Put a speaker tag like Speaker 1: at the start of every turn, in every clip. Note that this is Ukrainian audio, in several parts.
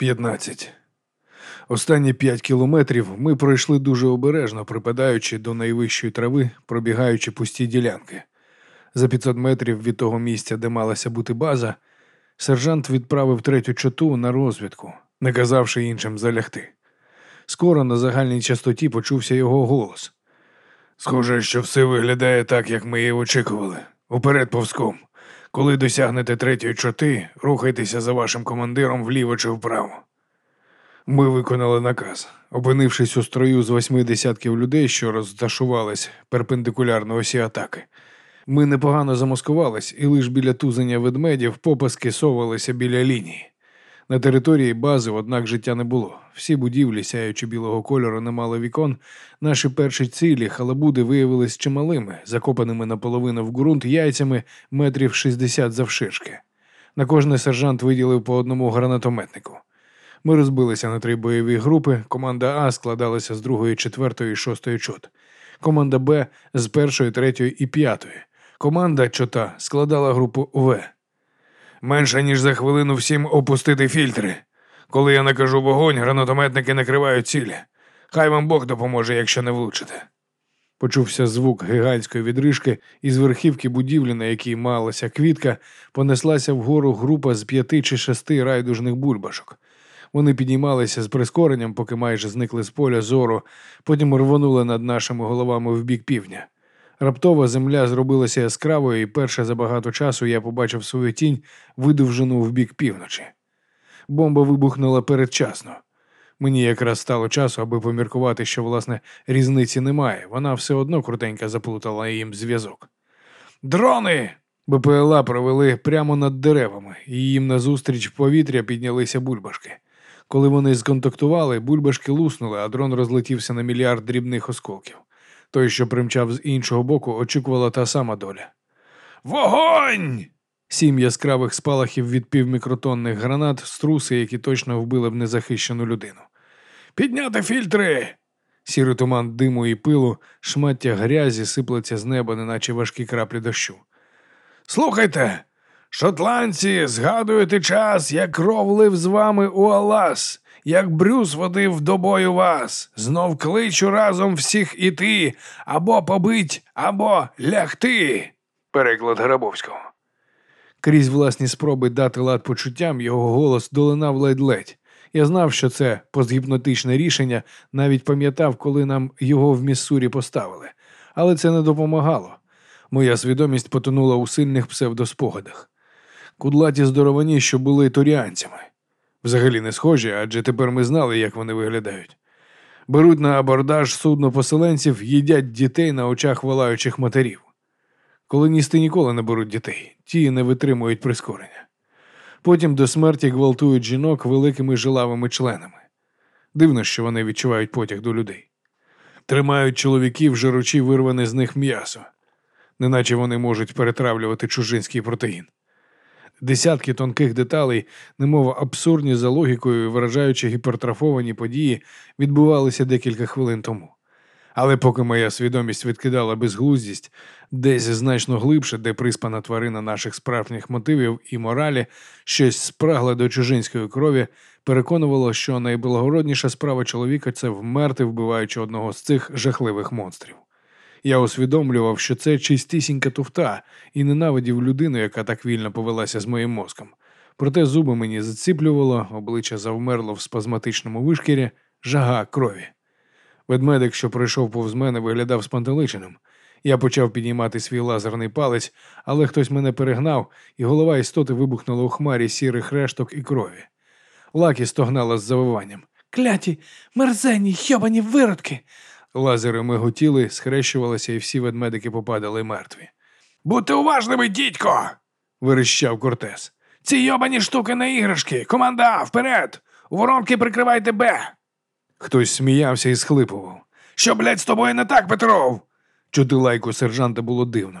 Speaker 1: 15. Останні п'ять кілометрів ми пройшли дуже обережно, припадаючи до найвищої трави, пробігаючи пусті ділянки. За 500 метрів від того місця, де малася бути база, сержант відправив третю чоту на розвідку, не казавши іншим залягти. Скоро на загальній частоті почувся його голос. Схоже, що все виглядає так, як ми і очікували. Уперед повзком. Коли досягнете третьої чоти, рухайтеся за вашим командиром вліво чи вправо. Ми виконали наказ. Опинившись у строю з восьми десятків людей, що розташувались перпендикулярно осі атаки. Ми непогано замаскувались і лише біля тузення ведмедів попаски совалися біля лінії. На території бази, однак, життя не було. Всі будівлі, сяючи білого кольору, не мали вікон. Наші перші цілі халабуди виявились чималими, закопаними наполовину в ґрунт яйцями метрів 60 завширшки. На кожний сержант виділив по одному гранатометнику. Ми розбилися на три бойові групи. Команда А складалася з другої, четвертої шостої чот. Команда Б з першої, третьої і п'ятої. Команда чота складала групу В. Менше ніж за хвилину всім опустити фільтри. Коли я накажу вогонь, гранатометники накривають цілі. Хай вам Бог допоможе, якщо не влучите. Почувся звук гігантської відрижки, і з верхівки будівлі, на якій малася квітка, понеслася вгору група з п'яти чи шести райдужних бульбашок. Вони підіймалися з прискоренням, поки майже зникли з поля зору, потім рвонули над нашими головами в бік півдня. Раптово земля зробилася яскравою, і перше за багато часу я побачив свою тінь, видовжену в бік півночі. Бомба вибухнула передчасно. Мені якраз стало часу, аби поміркувати, що, власне, різниці немає. Вона все одно крутенько заплутала їм зв'язок. Дрони! БПЛА провели прямо над деревами, і їм назустріч в повітря піднялися бульбашки. Коли вони сконтактували, бульбашки луснули, а дрон розлетівся на мільярд дрібних осколків. Той, що примчав з іншого боку, очікувала та сама доля. Вогонь! Сім яскравих спалахів від півмікротонних гранат, струси, які точно вбили б незахищену людину. Підняти фільтри! Сірий туман диму і пилу, шмаття грязі сиплеться з неба, неначе важкі краплі дощу. Слухайте, шотландці, згадуєте час, як кров лив з вами у Алас, як Брюс водив до бою вас, знов кличу разом всіх іти, або побить, або лягти. Переклад Грабовського. Крізь власні спроби дати лад почуттям, його голос долинав ледь-ледь. Я знав, що це постгіпнотичне рішення, навіть пам'ятав, коли нам його в Міссурі поставили, але це не допомагало. Моя свідомість потонула у сильних псевдоспогадах. Кудлаті здоровані, що були торіанцями. Взагалі не схожі, адже тепер ми знали, як вони виглядають. Беруть на абордаж судно поселенців, їдять дітей на очах волаючих матерів. Колоністи ніколи не беруть дітей, ті не витримують прискорення. Потім до смерті гвалтують жінок великими жилавими членами. Дивно, що вони відчувають потяг до людей. Тримають чоловіків, жиручи вирване з них м'ясо, неначе вони можуть перетравлювати чужинський протеїн. Десятки тонких деталей, немов абсурдні за логікою, виражаючи гіпертрафовані події, відбувалися декілька хвилин тому. Але поки моя свідомість відкидала безглуздість, десь значно глибше, де приспана тварина наших справжніх мотивів і моралі, щось спрагле до чужинської крові, переконувало, що найблагородніша справа чоловіка це вмерти, вбиваючи одного з цих жахливих монстрів. Я усвідомлював, що це чистісінька туфта, і ненавидів людину, яка так вільно повелася з моїм мозком. Проте зуби мені заціплювало, обличчя завмерло в спазматичному вишкірі, жага крові. Ведмедик, що пройшов повз мене, виглядав спантеличеним. Я почав піднімати свій лазерний палець, але хтось мене перегнав, і голова істоти вибухнула у хмарі сірих решток і крові. Лакі стогнала з завиванням. Кляті, мерзені, йобані виродки. Лазери миготіли, схрещувалися, і всі ведмедики попадали мертві. Будьте уважними, дідько. вирищав Кортес. Ці йобані штуки на іграшки. Команда, вперед! У воронки прикривайте Б. Хтось сміявся і схлипував. Що, блядь, з тобою не так, Петров? Чути лайку сержанта було дивно.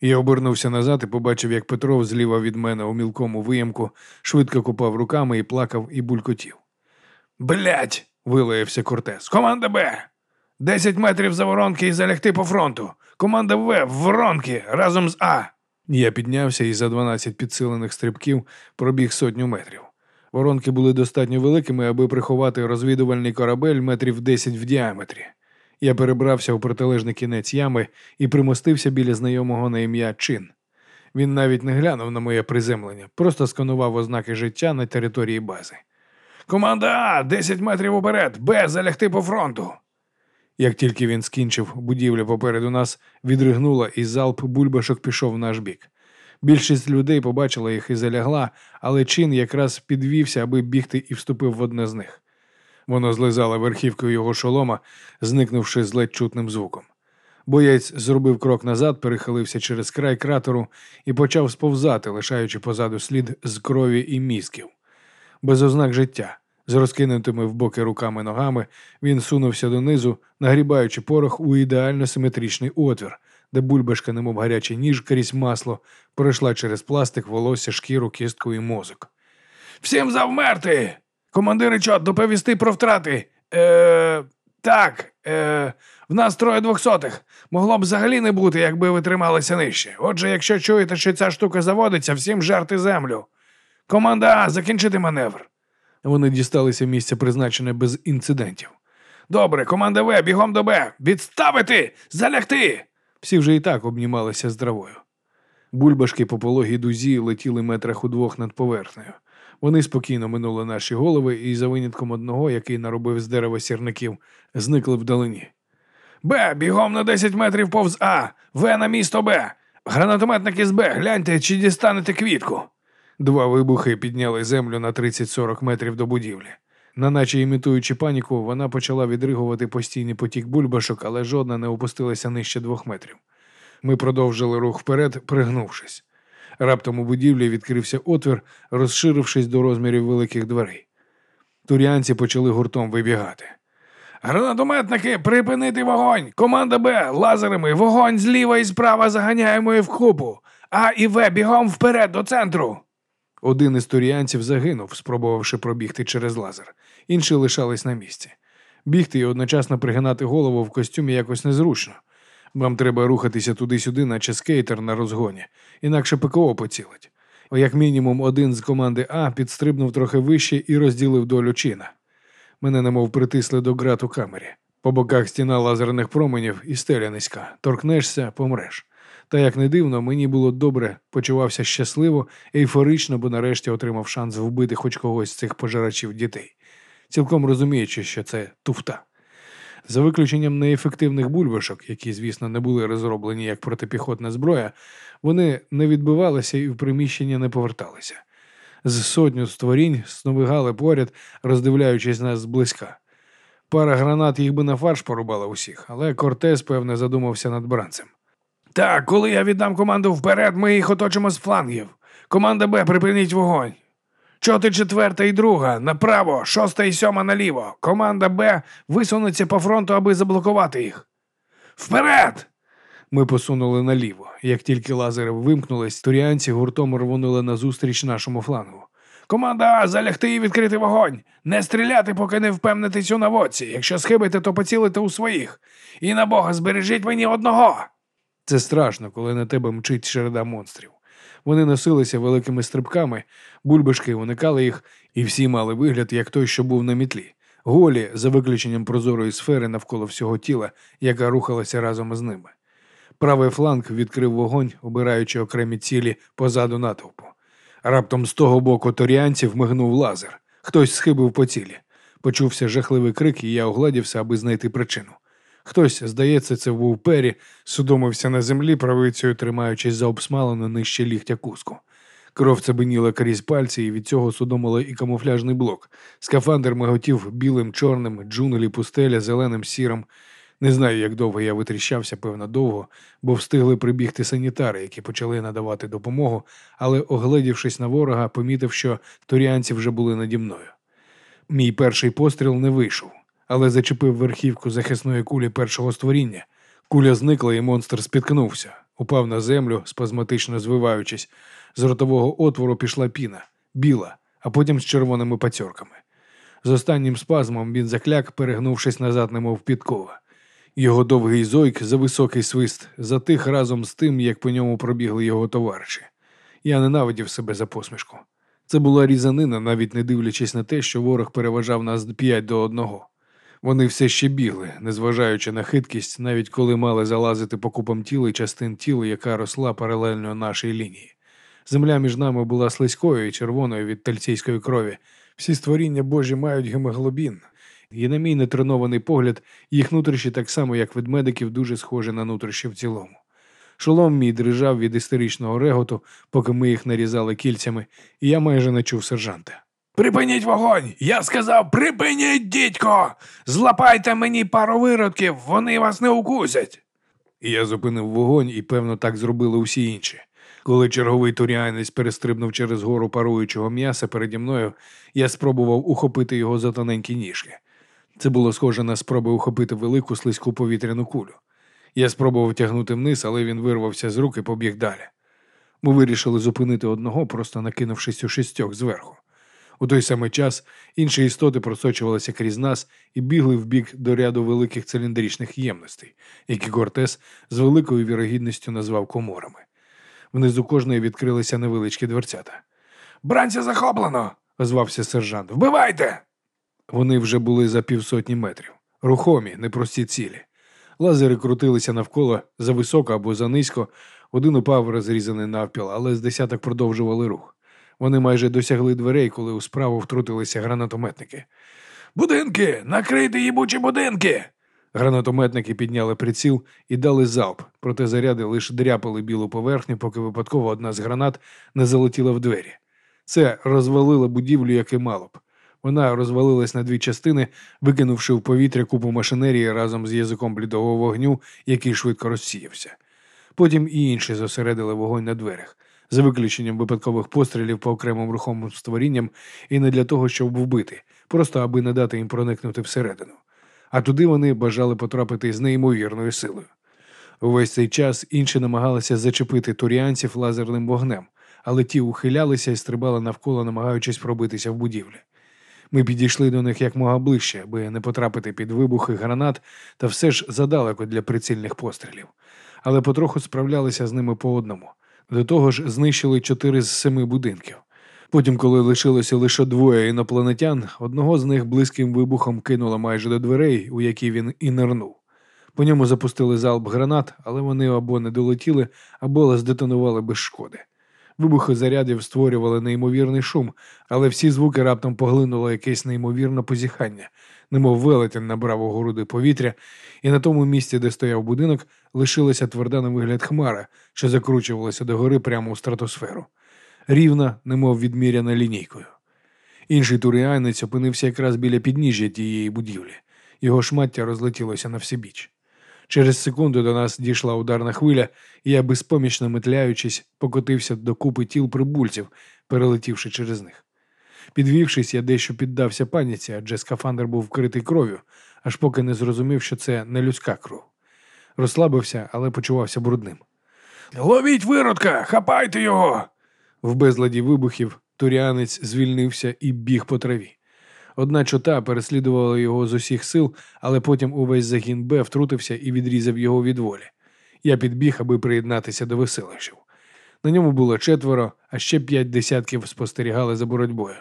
Speaker 1: Я обернувся назад і побачив, як Петров зліва від мене у мілкому виямку швидко купав руками і плакав і булькотів. Блять. вилаявся Кортес. Команда Б. Десять метрів за воронки і залягти по фронту. Команда В воронки разом з А. Я піднявся і за дванадцять підсилених стрибків пробіг сотню метрів. Воронки були достатньо великими, аби приховати розвідувальний корабель метрів 10 в діаметрі. Я перебрався у протилежний кінець ями і примостився біля знайомого на ім'я Чин. Він навіть не глянув на моє приземлення, просто сканував ознаки життя на території бази. Команда А, 10 метрів уперед, Б, залягти по фронту. Як тільки він скінчив, будівля попереду нас відригнула, і залп бульбашок пішов в наш бік. Більшість людей побачила їх і залягла, але чин якраз підвівся, аби бігти і вступив в одне з них. Воно злизало верхівкою його шолома, зникнувши з ледь чутним звуком. Боєць зробив крок назад, перехилився через край кратеру і почав сповзати, лишаючи позаду слід з крові і мізків. Без ознак життя, з розкинутими в боки руками ногами, він сунувся донизу, нагрібаючи порох у ідеально симетричний отвір, де бульбашка, немов гарячий ніж крізь масло, пройшла через пластик, волосся, шкіру, кістку і мозок. Всім завмерти! Командири чот, доповісти про втрати. Е, Так, е, в нас троє двохсотих. Могло б взагалі не бути, якби ви трималися нижче. Отже, якщо чуєте, що ця штука заводиться, всім жерти землю. Команда закінчити маневр. Вони дісталися місця, призначене без інцидентів. Добре, команда В, бігом до Б. Відставити! Залягти! Всі вже і так обнімалися з травою. Бульбашки по пологій дузі летіли метрах у двох над поверхнею. Вони спокійно минули наші голови і, за винятком одного, який наробив з дерева сірників, зникли вдалині. Б, бігом на 10 метрів повз А, В на місто Б. Гранатометник із Б, гляньте, чи дістанете квітку. Два вибухи підняли землю на 30-40 метрів до будівлі. Наначе імітуючи паніку, вона почала відригувати постійний потік бульбашок, але жодна не опустилася нижче двох метрів. Ми продовжили рух вперед, пригнувшись. Раптом у будівлі відкрився отвір, розширившись до розмірів великих дверей. Туріанці почали гуртом вибігати. Гранатометники, припинити вогонь! Команда Б, лазерами, вогонь зліва і справа заганяємо і в купу. А і В бігом вперед до центру. Один із туріанців загинув, спробувавши пробігти через лазер. Інші лишались на місці. Бігти і одночасно пригинати голову в костюмі якось незручно. Вам треба рухатися туди-сюди, наче скейтер на розгоні, інакше ПКО поцілить. Як мінімум, один з команди А підстрибнув трохи вище і розділив долю чина. Мене немов притисли до грат у камері. По боках стіна лазерних променів і стеля низька. Торкнешся, помреш. Та як не дивно, мені було добре, почувався щасливо, ейфорично, бо нарешті отримав шанс вбити хоч когось з цих пожирачів дітей, цілком розуміючи, що це туфта. За виключенням неефективних бульбашок, які, звісно, не були розроблені як протипіхотна зброя, вони не відбивалися і в приміщення не поверталися. З сотню створінь сновигали поряд, роздивляючись нас зблизька. Пара гранат їх би на фарш порубала усіх, але Кортес, певне, задумався над бранцем. Так, коли я віддам команду вперед, ми їх оточимо з флангів. Команда Б, припиніть вогонь. Чоти четверта і друга, направо, шоста і сьома наліво. Команда Б висунеться по фронту, аби заблокувати їх. Вперед! Ми посунули наліво. Як тільки лазери вимкнулись, туріанці гуртом рвонули назустріч нашому флангу. Команда А, залягти і відкрити вогонь. Не стріляти, поки не впевнитесь у наводці. Якщо схибите, то поцілите у своїх. І на Бога, збережіть мені одного. Це страшно, коли на тебе мчить череда монстрів. Вони носилися великими стрибками, бульбашки уникали їх, і всі мали вигляд, як той, що був на мітлі, голі, за виключенням прозорої сфери навколо всього тіла, яка рухалася разом із ними. Правий фланг відкрив вогонь, обираючи окремі цілі позаду натовпу. Раптом з того боку торіанців мигнув лазер. Хтось схибив по цілі. Почувся жахливий крик, і я огладівся, аби знайти причину. Хтось, здається, це був Пері, судомився на землі, правицею тримаючись за обсмалену нижче ліктя куску. Кров цебеніла крізь пальці, і від цього судомило і камуфляжний блок. Скафандр миготів білим, чорним, джунглі, пустеля, зеленим, сірим. Не знаю, як довго я витріщався, певно, довго, бо встигли прибігти санітари, які почали надавати допомогу, але, огледівшись на ворога, помітив, що торіанці вже були наді мною. Мій перший постріл не вийшов але зачепив верхівку захисної кулі першого створіння. Куля зникла, і монстр спіткнувся, упав на землю, спазматично звиваючись. З ротового отвору пішла піна, біла, а потім з червоними пацьорками. З останнім спазмом він закляк, перегнувшись назад, немов підкова. Його довгий зойк за високий свист затих разом з тим, як по ньому пробігли його товариші. Я ненавидів себе за посмішку. Це була різанина, навіть не дивлячись на те, що ворог переважав нас п'ять до одного. Вони все ще бігли, незважаючи на хиткість, навіть коли мали залазити по купам тіла і частин тіла, яка росла паралельно нашій лінії. Земля між нами була слизькою і червоною від тальційської крові. Всі створіння Божі мають гемоглобін. І, на мій нетренований погляд, їх нутрищі так само, як ведмедиків, дуже схожі на нутрищі в цілому. Шолом мій дрижав від істеричного реготу, поки ми їх нарізали кільцями, і я майже не чув сержанта. Припиніть вогонь! Я сказав, припиніть, дідько! Злапайте мені пару виродків, вони вас не укусять. І я зупинив вогонь, і, певно, так зробили усі інші. Коли черговий туріанець перестрибнув через гору паруючого м'яса переді мною, я спробував ухопити його за тоненькі ніжки. Це було схоже на спроби ухопити велику слизьку повітряну кулю. Я спробував тягнути вниз, але він вирвався з рук і побіг далі. Ми вирішили зупинити одного, просто накинувшись у шістьох зверху. У той самий час інші істоти просочувалися крізь нас і бігли в бік до ряду великих циліндричних ємностей, які Кортес з великою вірогідністю назвав коморами. Внизу кожної відкрилися невеличкі дверцята. Бранця захоплено! озвався сержант. Вбивайте! Вони вже були за півсотні метрів. Рухомі, непрості цілі. Лазери крутилися навколо зависоко або занизько. Один упав розрізаний навпіл, але з десяток продовжували рух. Вони майже досягли дверей, коли у справу втрутилися гранатометники. Будинки! Накрийте їбучі будинки! Гранатометники підняли приціл і дали залп, проте заряди лише дряпали білу поверхню, поки випадково одна з гранат не залетіла в двері. Це розвалило будівлю, як і мало б. Вона розвалилась на дві частини, викинувши в повітря купу машинерії разом з язиком блідого вогню, який швидко розсіявся. Потім і інші зосередили вогонь на дверях, за виключенням випадкових пострілів по окремим рухомим створінням і не для того, щоб вбити, просто аби не дати їм проникнути всередину. А туди вони бажали потрапити з неймовірною силою. Увесь цей час інші намагалися зачепити туріанців лазерним вогнем, але ті ухилялися і стрибали навколо, намагаючись пробитися в будівлі. Ми підійшли до них якмога ближче, аби не потрапити під вибухи гранат, та все ж задалеко для прицільних пострілів, але потроху справлялися з ними по одному. До того ж, знищили чотири з семи будинків. Потім, коли лишилося лише двоє інопланетян, одного з них близьким вибухом кинуло майже до дверей, у які він і нирнув. По ньому запустили залп гранат, але вони або не долетіли, або здетонували без шкоди. Вибухи зарядів створювали неймовірний шум, але всі звуки раптом поглинуло якесь неймовірне позіхання, немов велетень набрав у груди повітря, і на тому місці, де стояв будинок, лишилася тверда на вигляд хмара, що закручувалася догори прямо у стратосферу. Рівна, немов відміряна лінійкою. Інший туріанець опинився якраз біля підніжжя тієї будівлі. Його шмаття розлетілося на всебіч. Через секунду до нас дійшла ударна хвиля, і я, безпомічно метляючись, покотився до купи тіл прибульців, перелетівши через них. Підвівшись, я дещо піддався паніці, адже скафандр був вкритий кров'ю, аж поки не зрозумів, що це не людська кров. Розслабився, але почувався брудним. Ловіть виродка, хапайте його. В безладі вибухів туріанець звільнився і біг по траві. Одна чота переслідувала його з усіх сил, але потім увесь загін Б втрутився і відрізав його від волі. Я підбіг, аби приєднатися до веселищів. На ньому було четверо, а ще п'ять десятків спостерігали за боротьбою.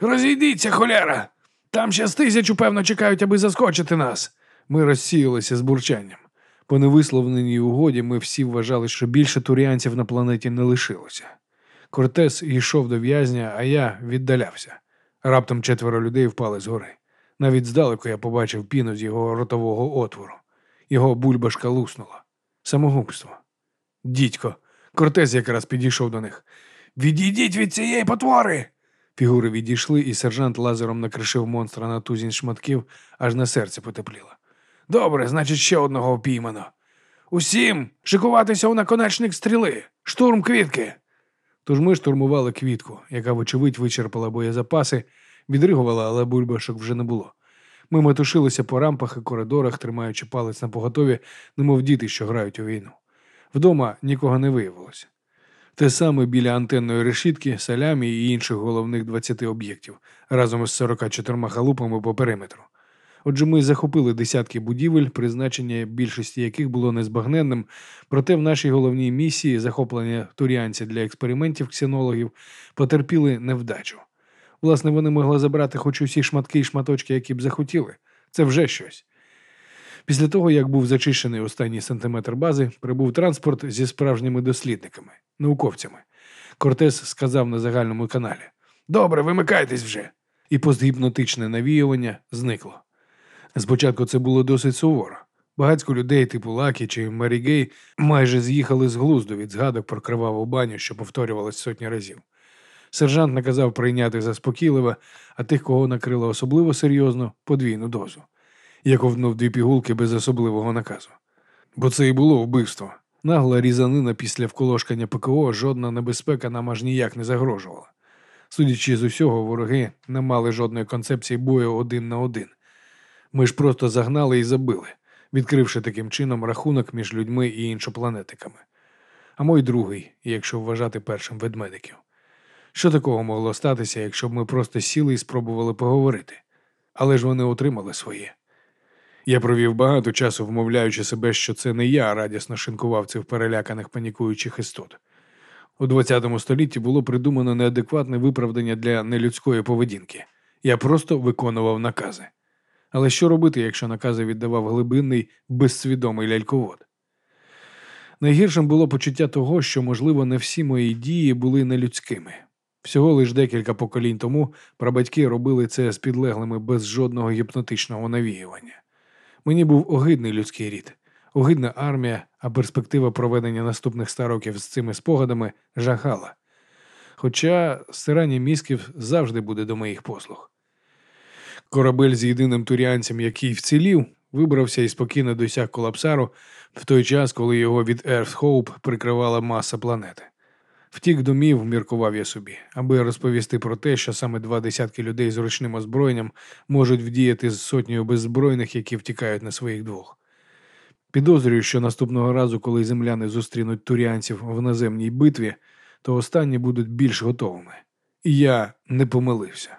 Speaker 1: Розійдіться, холяра! Там ще з тисячу, певно, чекають, аби заскочити нас. Ми розсіялися з бурчанням. По невисловленій угоді ми всі вважали, що більше туріанців на планеті не лишилося. Кортес йшов до в'язня, а я віддалявся. Раптом четверо людей впали згори. Навіть здалеку я побачив піну з його ротового отвору. Його бульбашка луснула. Самогубство. Дідько, Кортес якраз підійшов до них. Відійдіть від цієї потвори. Фігури відійшли, і сержант лазером накришив монстра на тузінь шматків, аж на серце потепліло. Добре, значить, ще одного опіймано. Усім шикуватися у наконечник стріли, штурм квітки. Тож ми штурмували квітку, яка, вочевидь, вичерпала боєзапаси, відригувала, але бульбашок вже не було. Ми метушилися по рампах і коридорах, тримаючи палець на поготові, немов діти, що грають у війну. Вдома нікого не виявилося. Те саме біля антенної решітки, салямі і інших головних 20 об'єктів разом із 44 халупами по периметру. Отже, ми захопили десятки будівель, призначення більшості яких було незбагненним, проте в нашій головній місії захоплення туріанця для експериментів ксенологів потерпіли невдачу. Власне, вони могли забрати хоч усі шматки і шматочки, які б захотіли. Це вже щось. Після того, як був зачищений останній сантиметр бази, прибув транспорт зі справжніми дослідниками, науковцями. Кортес сказав на загальному каналі: Добре, вимикайтесь вже. І постгіпнотичне навіювання зникло. Спочатку це було досить суворо. Багацько людей, типу Лакі чи Мері Гей, майже з'їхали з глузду від згадок про криваву баню, що повторювалось сотні разів. Сержант наказав прийняти заспокійливо, а тих, кого накрило особливо серйозно, подвійну дозу. Я ковтнув дві пігулки без особливого наказу. Бо це і було вбивство. Нагла різанина після вколошкання ПКО жодна небезпека нам аж ніяк не загрожувала. Судячи з усього, вороги не мали жодної концепції бою один на один. Ми ж просто загнали і забили, відкривши таким чином рахунок між людьми і іншопланетиками. А мой другий, якщо вважати першим ведмедиків. Що такого могло статися, якщо б ми просто сіли і спробували поговорити? Але ж вони отримали своє. Я провів багато часу, вмовляючи себе, що це не я радісно шинкував цих переляканих панікуючих істот. У ХХ столітті було придумано неадекватне виправдання для нелюдської поведінки. Я просто виконував накази. Але що робити, якщо накази віддавав глибинний, безсвідомий ляльковод? Найгіршим було почуття того, що, можливо, не всі мої дії були нелюдськими. Всього лиш декілька поколінь тому прабатьки робили це з підлеглими без жодного гіпнотичного навіювання. Мені був огидний людський рід, огидна армія, а перспектива проведення наступних ста років з цими спогадами жахала. Хоча стирання мізків завжди буде до моїх послуг. Корабель з єдиним туріанцем, який вцілів, вибрався і спокійно досяг колапсару в той час, коли його від Earth прикривала маса планети. Втік домів, міркував я собі, аби розповісти про те, що саме два десятки людей з ручним озброєнням можуть вдіяти з сотнею беззбройних, які втікають на своїх двох. Підозрюю, що наступного разу, коли земляни зустрінуть туріанців в наземній битві, то останні будуть більш готовими. І я не помилився.